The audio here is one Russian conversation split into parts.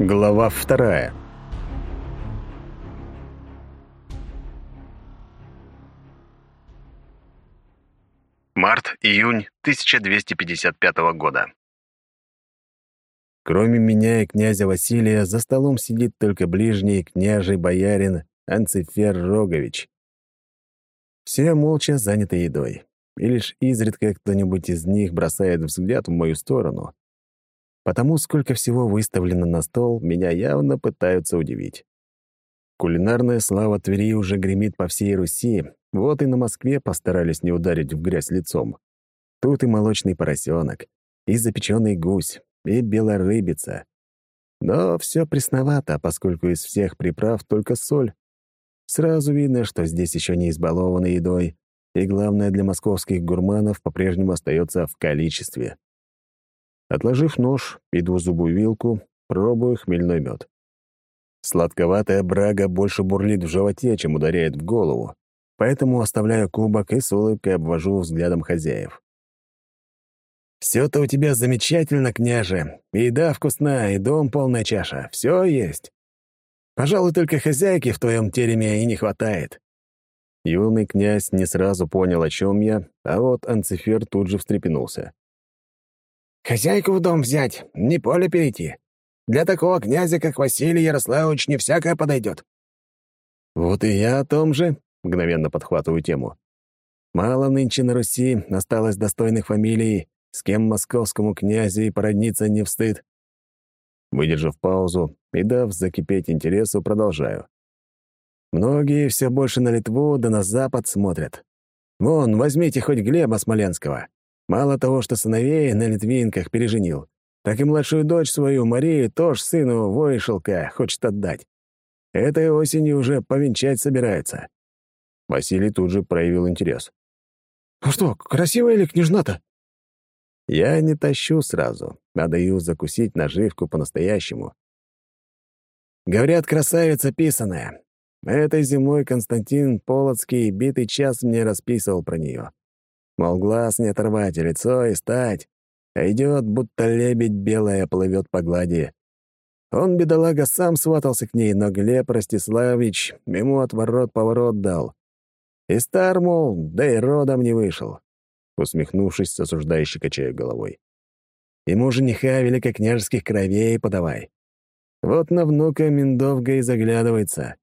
Глава вторая. Март-июнь 1255 года. Кроме меня и князя Василия, за столом сидит только ближний княжий боярин Анцифер Рогович. Все молча заняты едой, и лишь изредка кто-нибудь из них бросает взгляд в мою сторону. Потому сколько всего выставлено на стол, меня явно пытаются удивить. Кулинарная слава Твери уже гремит по всей Руси, вот и на Москве постарались не ударить в грязь лицом. Тут и молочный поросенок, и запеченный гусь, и белорыбица. Но все пресновато, поскольку из всех приправ только соль. Сразу видно, что здесь еще не избалованы едой, и главное для московских гурманов по-прежнему остается в количестве. Отложив нож, иду зубую вилку, пробую хмельной мед. Сладковатая брага больше бурлит в животе, чем ударяет в голову, поэтому оставляю кубок и с улыбкой обвожу взглядом хозяев. «Все-то у тебя замечательно, княже. И еда вкусная, и дом полная чаша. Все есть. Пожалуй, только хозяйки в твоем тереме и не хватает». Юный князь не сразу понял, о чем я, а вот Анцифер тут же встрепенулся. Хозяйку в дом взять, не поле перейти. Для такого князя, как Василий Ярославович, не всякое подойдет. Вот и я о том же, мгновенно подхватываю тему. Мало нынче на Руси осталось достойных фамилий, с кем московскому князю и породниться не встыд. Выдержав паузу и дав закипеть интересу, продолжаю. Многие все больше на Литву да на Запад смотрят. Вон, возьмите хоть Глеба Смоленского. Мало того, что сыновей на Литвинках переженил, так и младшую дочь свою, Марию, тоже сыну Войшелка хочет отдать. Этой осенью уже повенчать собирается. Василий тут же проявил интерес. «А что, красивая или княжна-то?» Я не тащу сразу, а даю закусить наживку по-настоящему. Говорят, красавица писаная. Этой зимой Константин Полоцкий битый час мне расписывал про нее. Мол, глаз не оторвать, лицо и стать. А идет, будто лебедь белая плывет по глади. Он, бедолага, сам сватался к ней, но Глеб Ростиславич ему отворот-поворот дал. И стар, мол, да и родом не вышел. Усмехнувшись, осуждающий качаю головой. Ему жениха великокняжеских кровей подавай. Вот на внука Миндовга и заглядывается.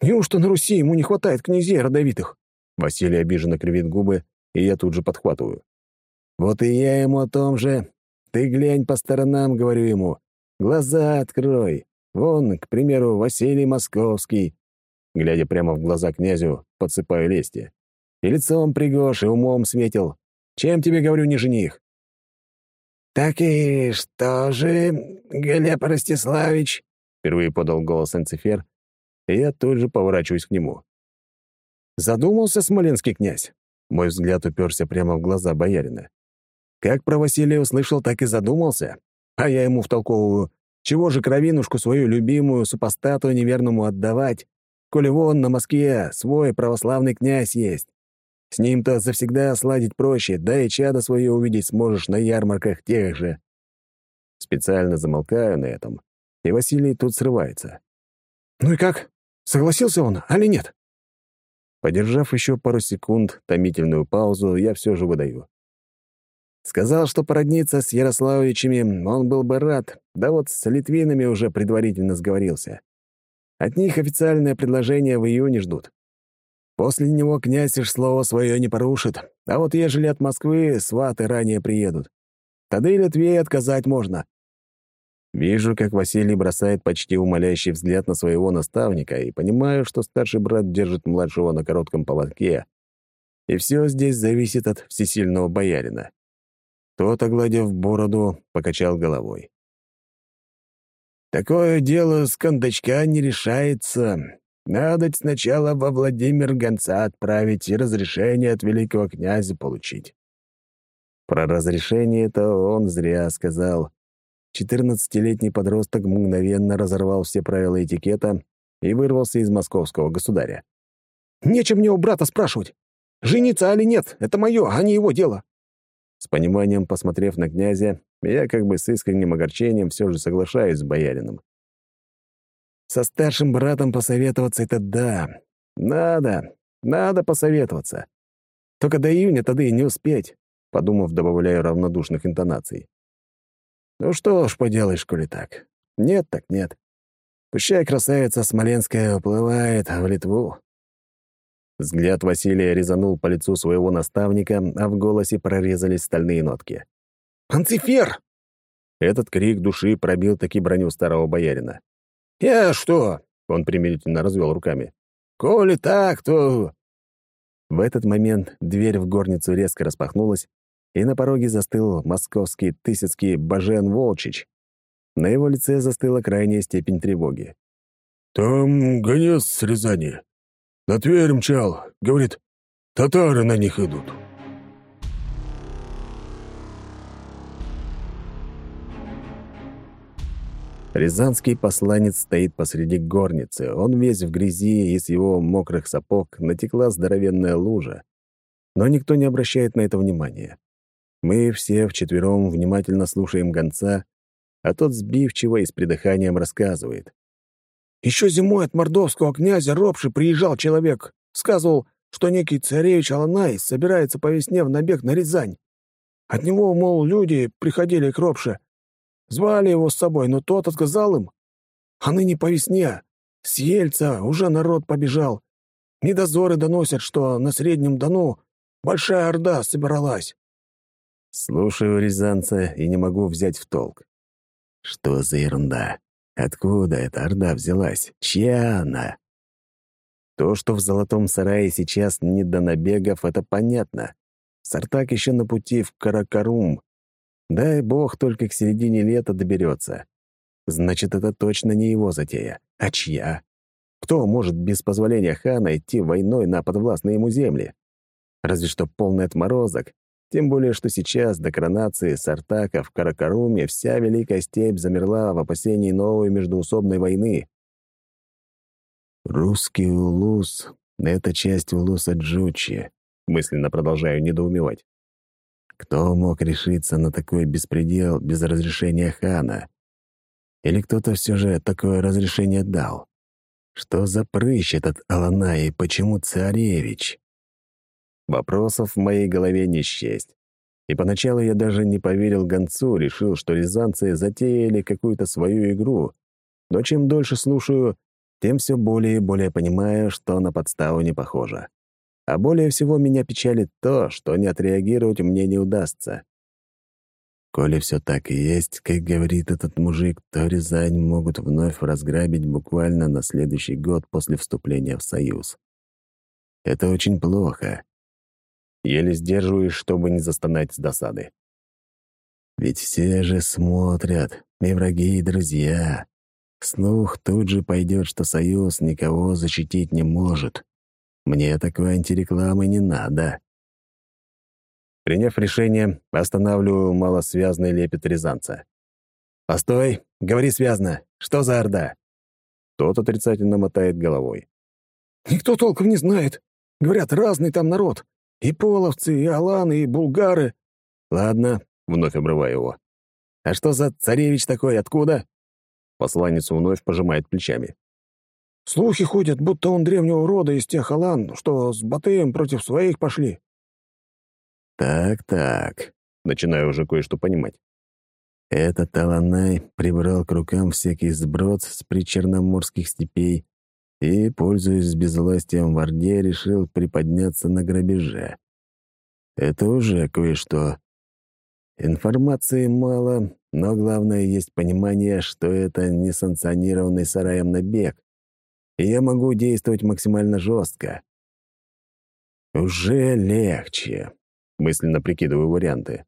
Неужто на Руси ему не хватает князей родовитых? Василий обиженно кривит губы, и я тут же подхватываю. «Вот и я ему о том же. Ты глянь по сторонам, — говорю ему. Глаза открой. Вон, к примеру, Василий Московский». Глядя прямо в глаза князю, подсыпаю лести. И лицом пригож, и умом сметил. Чем тебе, говорю, не жених? «Так и что же, Глеб Ростиславич?» — впервые подал голос Энцифер, и я тут же поворачиваюсь к нему. Задумался смоленский князь. Мой взгляд уперся прямо в глаза боярина. Как про Василия услышал, так и задумался. А я ему втолковываю, чего же кровинушку свою любимую супостату неверному отдавать, коли вон на Москве свой православный князь есть. С ним-то завсегда сладить проще, да и чадо свое увидеть сможешь на ярмарках тех же. Специально замолкаю на этом, и Василий тут срывается. «Ну и как? Согласился он, али нет?» Подержав еще пару секунд томительную паузу, я все же выдаю. Сказал, что породниться с Ярославовичами он был бы рад, да вот с литвинами уже предварительно сговорился. От них официальное предложение в июне ждут. После него князь аж слово свое не порушит, а вот ежели от Москвы сваты ранее приедут, тогда и Литве отказать можно. Вижу, как Василий бросает почти умоляющий взгляд на своего наставника и понимаю, что старший брат держит младшего на коротком поводке. И все здесь зависит от всесильного боярина. Тот, огладив бороду, покачал головой. «Такое дело с кондачка не решается. Надо сначала во Владимир гонца отправить и разрешение от великого князя получить». Про разрешение это он зря сказал. Четырнадцатилетний подросток мгновенно разорвал все правила этикета и вырвался из московского государя. «Нечем мне у брата спрашивать. Жениться али нет — это мое, а не его дело». С пониманием посмотрев на князя, я как бы с искренним огорчением все же соглашаюсь с боярином. Со старшим братом посоветоваться — это да. Надо, надо посоветоваться. Только до июня тогда и не успеть, подумав, добавляю равнодушных интонаций. Ну что ж поделаешь, коли так. Нет так нет. Пущай красавица Смоленская уплывает в Литву. Взгляд Василия резанул по лицу своего наставника, а в голосе прорезались стальные нотки. «Анцифер!» Этот крик души пробил таки броню старого боярина. «Я что?» — он примирительно развел руками. «Коли так, то...» В этот момент дверь в горницу резко распахнулась, и на пороге застыл московский тысяцкий Бажен Волчич. На его лице застыла крайняя степень тревоги. «Там гонец с Рязани. На Тверь мчал. Говорит, татары на них идут». Рязанский посланец стоит посреди горницы. Он весь в грязи, и с его мокрых сапог натекла здоровенная лужа. Но никто не обращает на это внимания. Мы все вчетвером внимательно слушаем гонца, а тот сбивчиво и с придыханием рассказывает. «Еще зимой от мордовского князя Ропши приезжал человек. Сказывал, что некий царевич Аланай собирается по весне в набег на Рязань. От него, мол, люди приходили к Ропше, Звали его с собой, но тот отказал им. А ныне по весне. С Ельца уже народ побежал. Недозоры доносят, что на Среднем Дону большая орда собралась. Слушаю рязанца и не могу взять в толк. Что за ерунда? Откуда эта орда взялась? Чья она? То, что в Золотом Сарае сейчас не до набегов, это понятно. Сартак еще на пути в Каракарум, Дай бог только к середине лета доберется. Значит, это точно не его затея. А чья? Кто может без позволения хана идти войной на подвластные ему земли? Разве что полный отморозок. Тем более, что сейчас до коронации Сартака в Каракаруме вся Великая Степь замерла в опасении новой междуусобной войны. «Русский улус — это часть улуса Джучи», — мысленно продолжаю недоумевать. Кто мог решиться на такой беспредел без разрешения хана? Или кто-то все же такое разрешение дал? Что за прыщ этот Аланай и почему царевич? Вопросов в моей голове не счесть. И поначалу я даже не поверил гонцу, решил, что рязанцы затеяли какую-то свою игру. Но чем дольше слушаю, тем все более и более понимаю, что на подставу не похоже. А более всего меня печалит то, что не отреагировать мне не удастся. Коли все так и есть, как говорит этот мужик, то Рязань могут вновь разграбить буквально на следующий год после вступления в Союз. Это очень плохо. Еле сдерживаюсь, чтобы не застонать с досады. Ведь все же смотрят, и враги, и друзья. Слух тут же пойдет, что Союз никого защитить не может. Мне такой антирекламы не надо. Приняв решение, останавливаю малосвязный лепет рязанца. «Постой! Говори связно! Что за орда?» Тот отрицательно мотает головой. «Никто толком не знает. Говорят, разный там народ. И половцы, и аланы, и булгары». «Ладно», — вновь обрываю его. «А что за царевич такой? Откуда?» Посланец вновь пожимает плечами. Слухи ходят, будто он древнего рода из тех алан, что с Батыем против своих пошли». «Так-так», — начинаю уже кое-что понимать. Этот Аланай прибрал к рукам всякий сброд с причерноморских степей и, пользуясь безвластием в Орде, решил приподняться на грабеже. Это уже кое-что. Информации мало, но главное есть понимание, что это несанкционированный сараем набег, и я могу действовать максимально жестко. Уже легче, мысленно прикидываю варианты.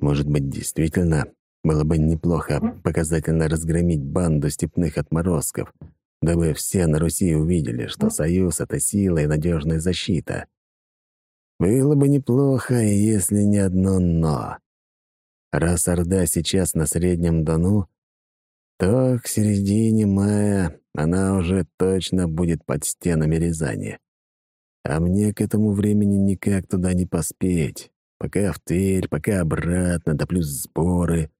Может быть, действительно было бы неплохо показательно разгромить банду степных отморозков, дабы все на Руси увидели, что союз — это сила и надежная защита. Было бы неплохо, если не одно «но». Раз Орда сейчас на Среднем Дону, то к середине мая она уже точно будет под стенами Рязани. А мне к этому времени никак туда не поспеть. Пока в Тверь, пока обратно, да плюс сборы.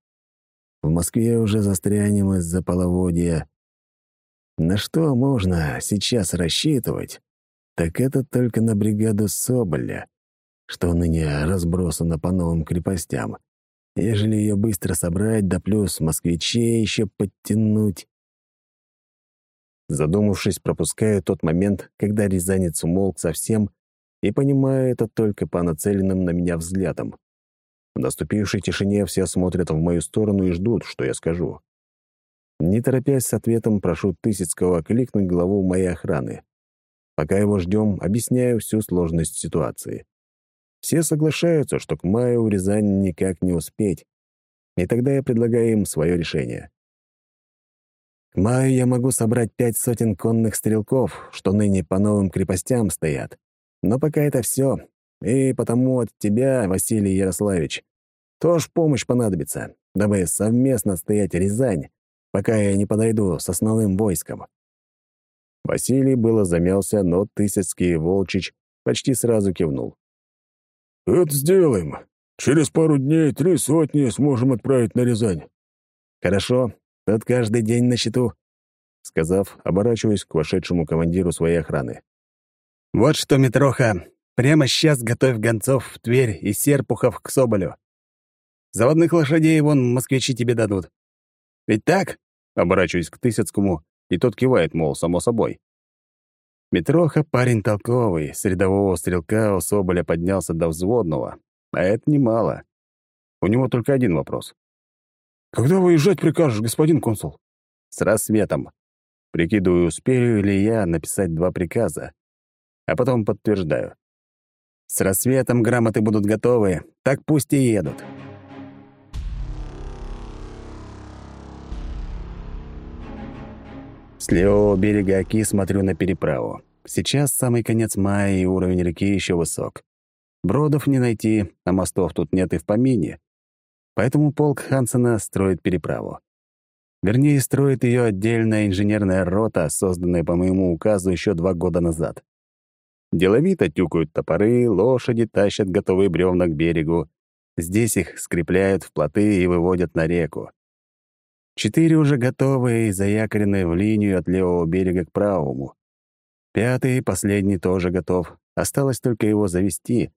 В Москве уже застрянем из-за половодья. На что можно сейчас рассчитывать, так это только на бригаду Соболя, что ныне разбросана по новым крепостям. Ежели ее быстро собрать, да плюс москвичей еще подтянуть. Задумавшись, пропускаю тот момент, когда рязанец умолк совсем и понимаю это только по нацеленным на меня взглядам. В наступившей тишине все смотрят в мою сторону и ждут, что я скажу. Не торопясь с ответом, прошу Тысяцкого кликнуть главу моей охраны. Пока его ждем, объясняю всю сложность ситуации. Все соглашаются, что к маю в Рязань никак не успеть, и тогда я предлагаю им свое решение. К маю я могу собрать пять сотен конных стрелков, что ныне по новым крепостям стоят. Но пока это все, и потому от тебя, Василий Ярославич, тоже помощь понадобится, дабы совместно стоять Рязань, пока я не подойду с основным войском». Василий было замялся, но Тысяцкий Волчич почти сразу кивнул. «Это сделаем. Через пару дней три сотни сможем отправить на Рязань». «Хорошо, Тут каждый день на счету», — сказав, оборачиваясь к вошедшему командиру своей охраны. «Вот что, Митроха, прямо сейчас готовь гонцов в Тверь и серпухов к Соболю. Заводных лошадей вон москвичи тебе дадут. Ведь так?» — оборачиваясь к Тысяцкому, и тот кивает, мол, само собой. Митроха парень толковый, с рядового стрелка у Соболя поднялся до взводного, а это немало. У него только один вопрос. «Когда выезжать прикажешь, господин консул?» «С рассветом. Прикидываю, успею ли я написать два приказа. А потом подтверждаю. С рассветом грамоты будут готовы, так пусть и едут». С левого берега Оки смотрю на переправу. Сейчас самый конец мая, и уровень реки еще высок. Бродов не найти, а мостов тут нет и в помине. Поэтому полк Хансена строит переправу. Вернее, строит ее отдельная инженерная рота, созданная по моему указу еще два года назад. Деловито тюкают топоры, лошади тащат готовые бревна к берегу. Здесь их скрепляют в плоты и выводят на реку. Четыре уже готовые и заякорены в линию от левого берега к правому. Пятый, последний, тоже готов. Осталось только его завести,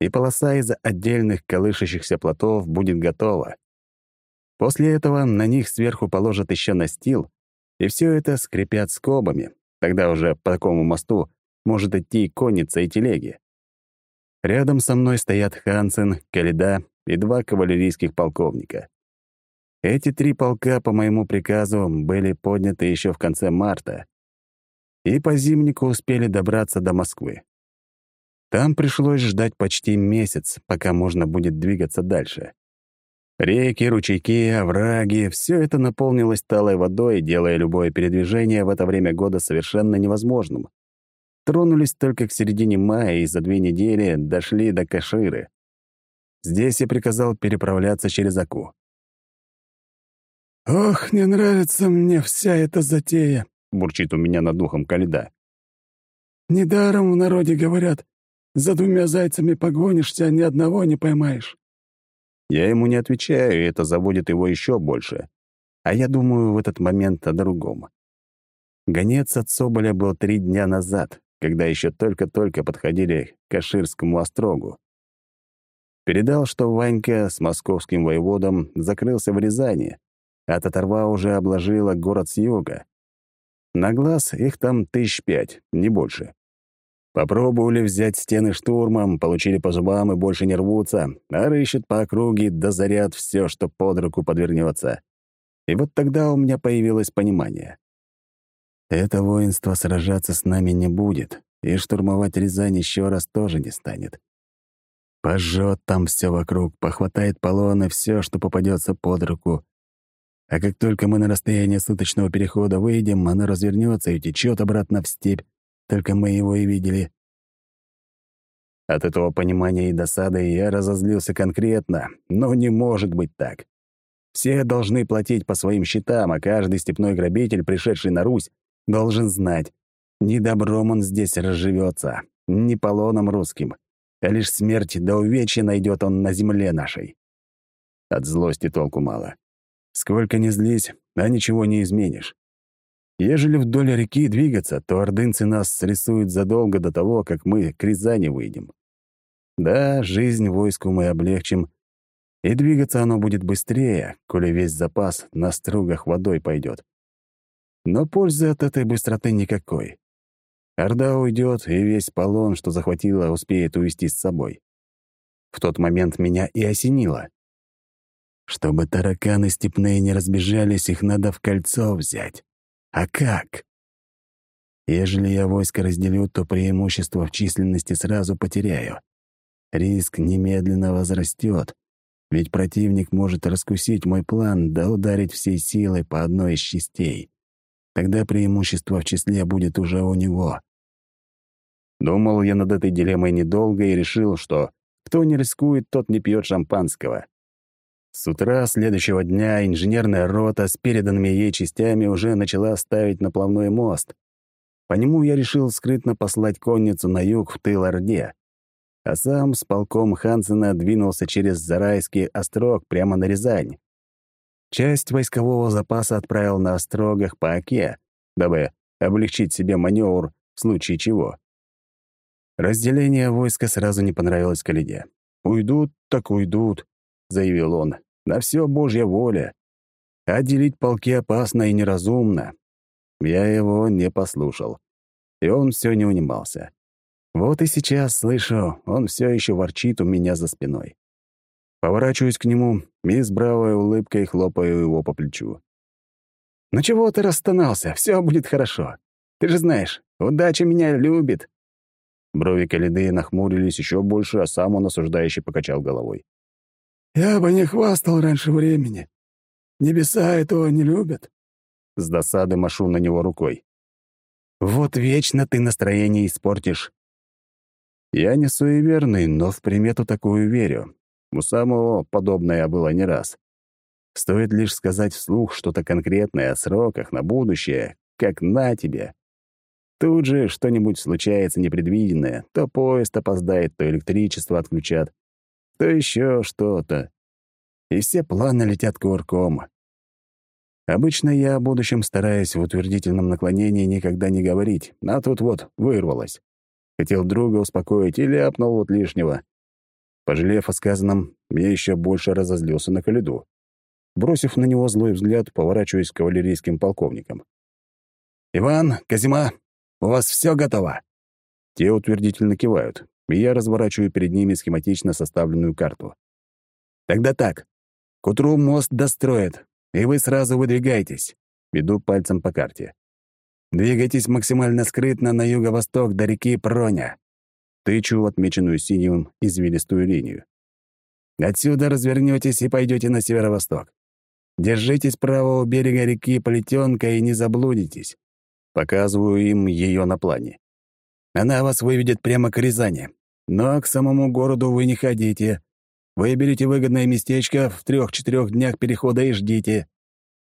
и полоса из отдельных колышащихся плотов будет готова. После этого на них сверху положат еще настил, и все это скрепят скобами. Тогда уже по такому мосту может идти конница и телеги. Рядом со мной стоят Хансен, Каледа и два кавалерийских полковника. Эти три полка по моему приказу были подняты еще в конце марта и по зимнику успели добраться до Москвы. Там пришлось ждать почти месяц, пока можно будет двигаться дальше. Реки, ручейки, овраги — все это наполнилось талой водой, делая любое передвижение в это время года совершенно невозможным. Тронулись только к середине мая и за две недели дошли до Каширы. Здесь я приказал переправляться через Аку. «Ох, не нравится мне вся эта затея», — бурчит у меня над духом Каледа. «Недаром в народе говорят, за двумя зайцами погонишься, ни одного не поймаешь». Я ему не отвечаю, и это заводит его еще больше. А я думаю в этот момент о другом. Гонец от Соболя был три дня назад, когда еще только-только подходили к Каширскому острогу. Передал, что Ванька с московским воеводом закрылся в Рязани, а Татарва уже обложила город с юга. На глаз их там тысяч пять, не больше. Попробовали взять стены штурмом, получили по зубам и больше не рвутся, а рыщут по округе, да заряд все, что под руку подвернется. И вот тогда у меня появилось понимание. Это воинство сражаться с нами не будет, и штурмовать Рязань еще раз тоже не станет. Пожжет там все вокруг, похватает полоны, все, что попадется под руку. А как только мы на расстояние суточного перехода выйдем, оно развернется и течет обратно в степь, только мы его и видели. От этого понимания и досады я разозлился конкретно, но не может быть так. Все должны платить по своим счетам, а каждый степной грабитель, пришедший на Русь, должен знать, не добром он здесь разживется, не полоном русским. а лишь смерть до увечья найдет он на земле нашей. От злости толку мало. Сколько ни злись, а ничего не изменишь. Ежели вдоль реки двигаться, то ордынцы нас срисуют задолго до того, как мы к Рязани выйдем. Да, жизнь войску мы облегчим, и двигаться оно будет быстрее, коли весь запас на стругах водой пойдет. Но пользы от этой быстроты никакой. Орда уйдет, и весь полон, что захватила, успеет увести с собой. В тот момент меня и осенило. Чтобы тараканы степные не разбежались, их надо в кольцо взять. А как? Ежели я войско разделю, то преимущество в численности сразу потеряю. Риск немедленно возрастет, ведь противник может раскусить мой план да ударить всей силой по одной из частей. Тогда преимущество в числе будет уже у него. Думал я над этой дилеммой недолго и решил, что кто не рискует, тот не пьет шампанского. С утра следующего дня инженерная рота с переданными ей частями уже начала ставить наплавной мост. По нему я решил скрытно послать конницу на юг в тыл Орде, а сам с полком Хансена двинулся через Зарайский острог прямо на Рязань. Часть войскового запаса отправил на острогах по Оке, дабы облегчить себе маневр в случае чего. Разделение войска сразу не понравилось Калиде. «Уйдут, так уйдут», — заявил он. «На все Божья воля. А делить полки опасно и неразумно». Я его не послушал. И он все не унимался. Вот и сейчас слышу, он все еще ворчит у меня за спиной. Поворачиваюсь к нему и с бравой улыбкой хлопаю его по плечу. «Ну чего ты расстонался? Все будет хорошо. Ты же знаешь, удача меня любит. Брови Калиды нахмурились еще больше, а сам он осуждающий покачал головой. «Я бы не хвастал раньше времени. Небеса этого не любят». С досады машу на него рукой. «Вот вечно ты настроение испортишь». Я не суеверный, но в примету такую верю. У самого подобное было не раз. Стоит лишь сказать вслух что-то конкретное о сроках на будущее, как на тебе, Тут же что-нибудь случается непредвиденное. То поезд опоздает, то электричество отключат, то еще что-то. И все планы летят кувырком. Обычно я о будущем стараюсь в утвердительном наклонении никогда не говорить, а тут вот вырвалось. Хотел друга успокоить и ляпнул вот лишнего. Пожалев о сказанном, я еще больше разозлился на Калиду. Бросив на него злой взгляд, поворачиваясь к кавалерийским полковникам. «Иван, Казима, у вас все готово?» Те утвердительно кивают, и я разворачиваю перед ними схематично составленную карту. «Тогда так. К утру мост достроят, и вы сразу выдвигаетесь». Веду пальцем по карте. «Двигайтесь максимально скрытно на юго-восток до реки Проня». Тычу отмеченную синим извилистую линию. Отсюда развернетесь и пойдете на северо-восток. Держитесь правого берега реки Плетенка и не заблудитесь. Показываю им ее на плане. Она вас выведет прямо к Рязани. Но к самому городу вы не ходите. Выберите выгодное местечко в трех-четырех днях перехода и ждите.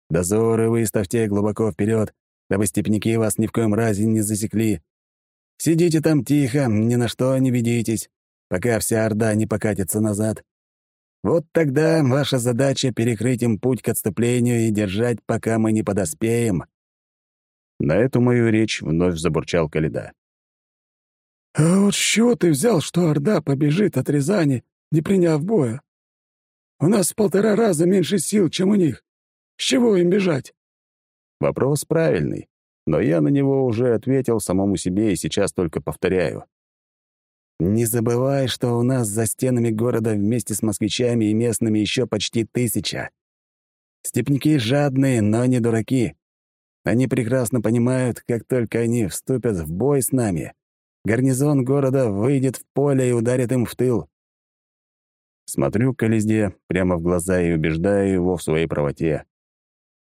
Дозоры выставьте глубоко вперед, дабы степняки вас ни в коем разе не засекли. Сидите там тихо, ни на что не ведитесь, пока вся Орда не покатится назад. Вот тогда ваша задача — перекрыть им путь к отступлению и держать, пока мы не подоспеем. На эту мою речь вновь забурчал Каледа. «А вот с чего ты взял, что Орда побежит от Рязани, не приняв боя? У нас в полтора раза меньше сил, чем у них. С чего им бежать?» Вопрос правильный, но я на него уже ответил самому себе и сейчас только повторяю. «Не забывай, что у нас за стенами города вместе с москвичами и местными еще почти тысяча. Степники жадные, но не дураки. Они прекрасно понимают, как только они вступят в бой с нами, гарнизон города выйдет в поле и ударит им в тыл. Смотрю Кализде прямо в глаза и убеждаю его в своей правоте.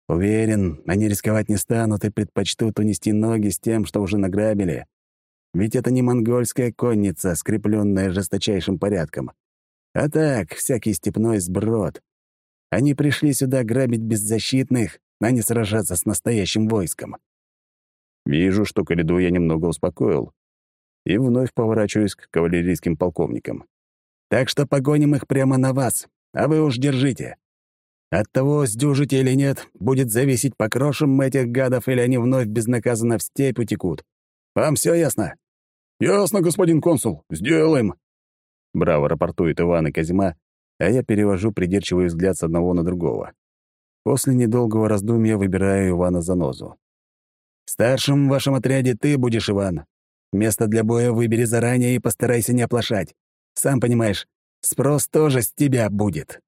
Уверен, они рисковать не станут и предпочтут унести ноги с тем, что уже награбили. Ведь это не монгольская конница, скрепленная жесточайшим порядком. А так, всякий степной сброд. Они пришли сюда грабить беззащитных, а не сражаться с настоящим войском. Вижу, что Кориду я немного успокоил. И вновь поворачиваюсь к кавалерийским полковникам. «Так что погоним их прямо на вас, а вы уж держите. От того, сдюжите или нет, будет зависеть, покрошим мы этих гадов или они вновь безнаказанно в степь утекут. Вам все ясно?» «Ясно, господин консул. Сделаем!» Браво рапортует Иван и Казима, а я перевожу придирчивый взгляд с одного на другого. После недолгого раздумья выбираю Ивана за нозу. «Старшим в вашем отряде ты будешь, Иван. Место для боя выбери заранее и постарайся не оплошать. Сам понимаешь, спрос тоже с тебя будет».